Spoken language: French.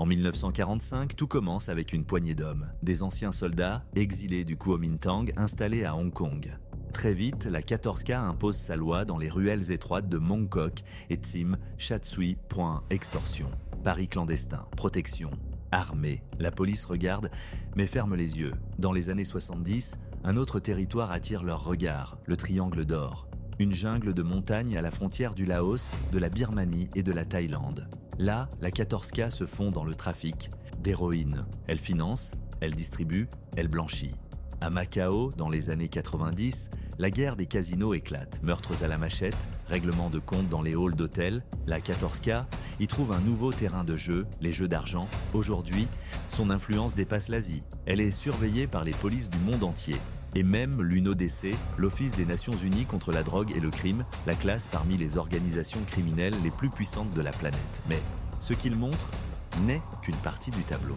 En 1945, tout commence avec une poignée d'hommes, des anciens soldats exilés du Kuomintang installés à Hong Kong. Très vite, la 14K impose sa loi dans les ruelles étroites de Mongkok et Tsim Shatsuy. Extorsion. Paris clandestin, protection, armée. La police regarde, mais ferme les yeux. Dans les années 70, un autre territoire attire leur regard, le Triangle d'Or. Une jungle de montagnes à la frontière du Laos, de la Birmanie et de la Thaïlande. Là, la 14K se fond dans le trafic d'héroïne. Elle finance, elle distribue, elle blanchit. À Macao, dans les années 90, la guerre des casinos éclate. Meurtres à la machette, règlement de compte dans les halls d'hôtels, la 14K y trouve un nouveau terrain de jeu, les jeux d'argent. Aujourd'hui, son influence dépasse l'Asie. Elle est surveillée par les polices du monde entier. Et même l'UNODC, l'Office des Nations Unies contre la drogue et le crime, la classe parmi les organisations criminelles les plus puissantes de la planète. Ce qu'il montre n'est qu'une partie du tableau.